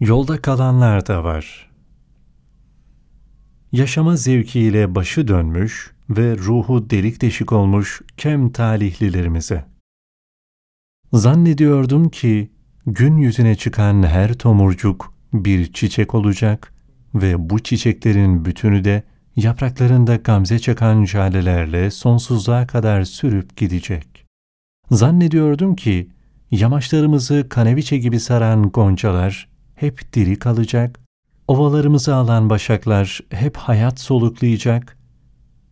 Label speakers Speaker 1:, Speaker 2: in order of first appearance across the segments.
Speaker 1: Yolda kalanlar da var. Yaşama zevkiyle başı dönmüş ve ruhu delik deşik olmuş kem talihlilerimize. Zannediyordum ki gün yüzüne çıkan her tomurcuk bir çiçek olacak ve bu çiçeklerin bütünü de yapraklarında gamze çakan jalelerle sonsuzluğa kadar sürüp gidecek. Zannediyordum ki yamaçlarımızı kaneviçe gibi saran goncalar hep diri kalacak, ovalarımızı alan başaklar hep hayat soluklayacak,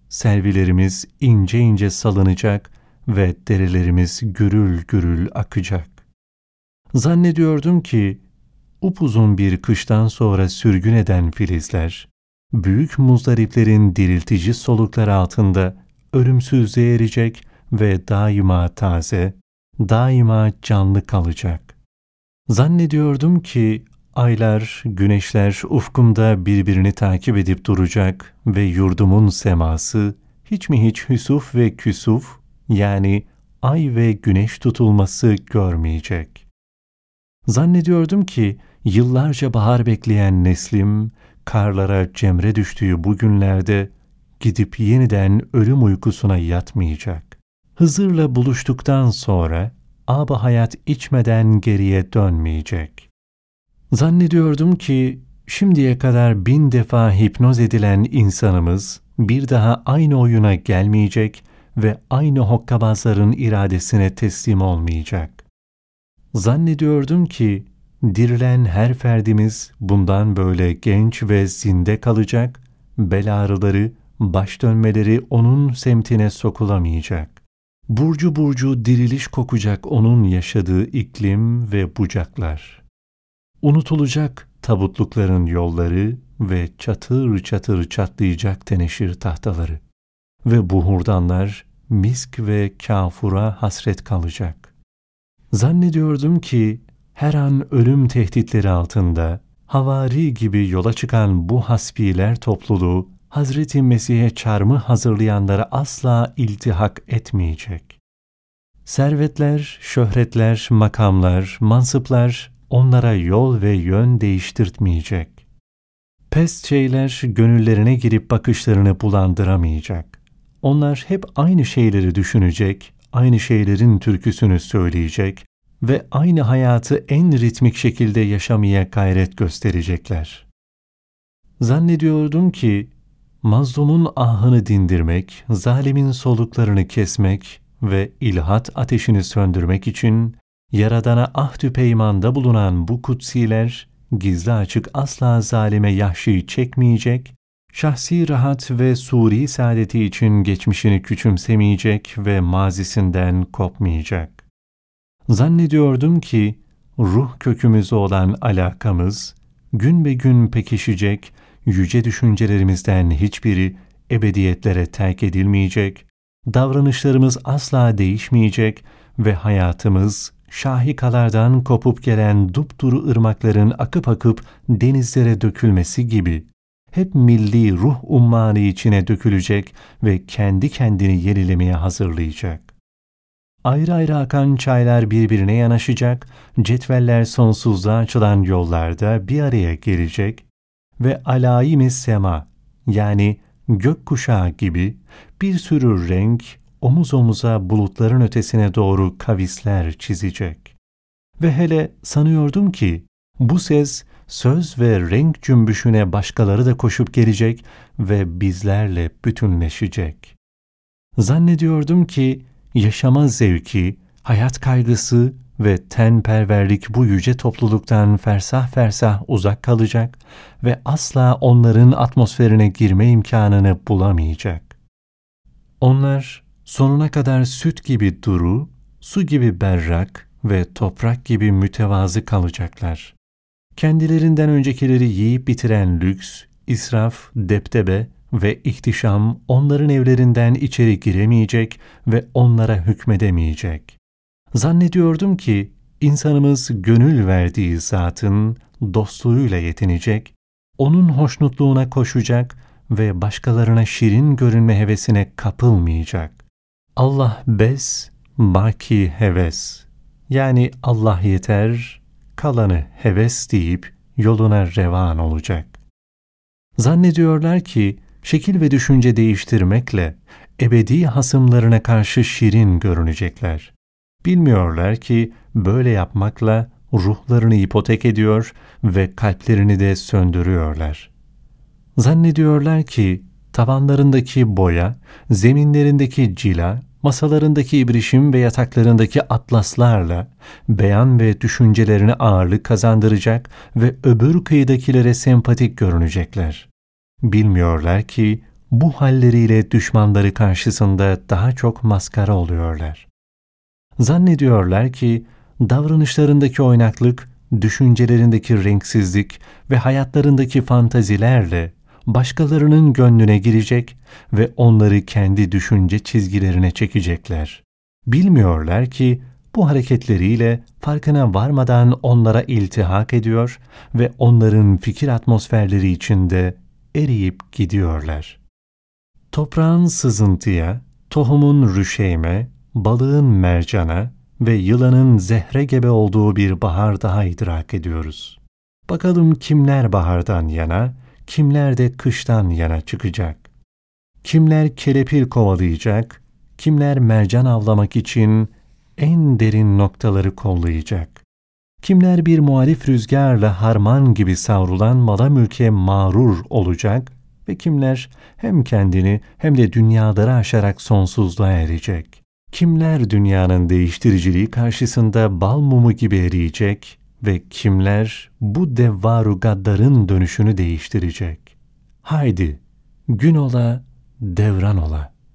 Speaker 1: selvilerimiz ince ince salınacak ve derelerimiz gürül gürül akacak. Zannediyordum ki upuzun bir kıştan sonra sürgün eden filizler, büyük muzdariplerin diriltici solukları altında ölümsüzlüğe erecek ve daima taze, daima canlı kalacak. Zannediyordum ki aylar, güneşler ufkumda birbirini takip edip duracak ve yurdumun seması hiç mi hiç hüsuf ve küsuf yani ay ve güneş tutulması görmeyecek. Zannediyordum ki yıllarca bahar bekleyen neslim karlara cemre düştüğü bu günlerde gidip yeniden ölüm uykusuna yatmayacak. Hızır'la buluştuktan sonra ab hayat içmeden geriye dönmeyecek. Zannediyordum ki şimdiye kadar bin defa hipnoz edilen insanımız bir daha aynı oyuna gelmeyecek ve aynı hokkabazların iradesine teslim olmayacak. Zannediyordum ki dirilen her ferdimiz bundan böyle genç ve zinde kalacak, bel ağrıları, baş dönmeleri onun semtine sokulamayacak. Burcu burcu diriliş kokacak onun yaşadığı iklim ve bucaklar. Unutulacak tabutlukların yolları ve çatır çatır çatlayacak teneşir tahtaları. Ve bu hurdanlar misk ve kafura hasret kalacak. Zannediyordum ki her an ölüm tehditleri altında havari gibi yola çıkan bu hasbiler topluluğu Hazreti Mesih'e çarmı hazırlayanlara asla iltihak etmeyecek. Servetler, şöhretler, makamlar, mansıplar onlara yol ve yön değiştirtmeyecek. Pes şeyler gönüllerine girip bakışlarını bulandıramayacak. Onlar hep aynı şeyleri düşünecek, aynı şeylerin türküsünü söyleyecek ve aynı hayatı en ritmik şekilde yaşamaya gayret gösterecekler. Zannediyordum ki mazlumun ahını dindirmek, zalimin soluklarını kesmek ve ilhat ateşini söndürmek için Yaradan'a ahdü peymanda bulunan bu kutsiler, gizli açık asla zalime yahşi çekmeyecek, şahsi rahat ve suri saadeti için geçmişini küçümsemeyecek ve mazisinden kopmayacak. Zannediyordum ki ruh kökümüz olan alakamız gün be gün pekişecek, yüce düşüncelerimizden hiçbiri ebediyetlere terk edilmeyecek, davranışlarımız asla değişmeyecek ve hayatımız şahikalardan kopup gelen dupduru ırmakların akıp akıp denizlere dökülmesi gibi hep milli ruh ummanı içine dökülecek ve kendi kendini yenilemeye hazırlayacak. Ayrı ayrı akan çaylar birbirine yanaşacak, cetveller sonsuzluğa açılan yollarda bir araya gelecek ve alayimi sema yani gök kuşağı gibi bir sürü renk omuz omuza bulutların ötesine doğru kavisler çizecek. Ve hele sanıyordum ki bu ses söz ve renk cümbüşüne başkaları da koşup gelecek ve bizlerle bütünleşecek. Zannediyordum ki yaşama zevki, hayat kaygısı ve tenperverlik bu yüce topluluktan fersah fersah uzak kalacak ve asla onların atmosferine girme imkanını bulamayacak. Onlar sonuna kadar süt gibi duru, su gibi berrak ve toprak gibi mütevazı kalacaklar. Kendilerinden öncekileri yiyip bitiren lüks, israf, deptebe ve ihtişam onların evlerinden içeri giremeyecek ve onlara hükmedemeyecek. Zannediyordum ki insanımız gönül verdiği zatın dostluğuyla yetinecek, onun hoşnutluğuna koşacak ve başkalarına şirin görünme hevesine kapılmayacak. Allah bes, baki heves. Yani Allah yeter, kalanı heves deyip yoluna revan olacak. Zannediyorlar ki şekil ve düşünce değiştirmekle ebedi hasımlarına karşı şirin görünecekler. Bilmiyorlar ki böyle yapmakla ruhlarını ipotek ediyor ve kalplerini de söndürüyorlar. Zannediyorlar ki tavanlarındaki boya, zeminlerindeki cila, masalarındaki ibrişim ve yataklarındaki atlaslarla beyan ve düşüncelerine ağırlık kazandıracak ve öbür kıyıdakilere sempatik görünecekler. Bilmiyorlar ki bu halleriyle düşmanları karşısında daha çok maskara oluyorlar. Zannediyorlar ki davranışlarındaki oynaklık, düşüncelerindeki renksizlik ve hayatlarındaki fantazilerle başkalarının gönlüne girecek ve onları kendi düşünce çizgilerine çekecekler. Bilmiyorlar ki bu hareketleriyle farkına varmadan onlara iltihak ediyor ve onların fikir atmosferleri içinde eriyip gidiyorlar. Toprağın sızıntıya, tohumun rüşeyme, balığın mercana ve yılanın zehre gebe olduğu bir bahar daha idrak ediyoruz. Bakalım kimler bahardan yana, kimler de kıştan yana çıkacak. Kimler kelepir kovalayacak, kimler mercan avlamak için en derin noktaları kollayacak. Kimler bir muhalif rüzgarla harman gibi savrulan mala mülke mağrur olacak ve kimler hem kendini hem de dünyaları aşarak sonsuzluğa erecek. Kimler dünyanın değiştiriciliği karşısında bal mumu gibi eriyecek ve kimler bu devvaru gaddarın dönüşünü değiştirecek. Haydi gün ola, devran ola.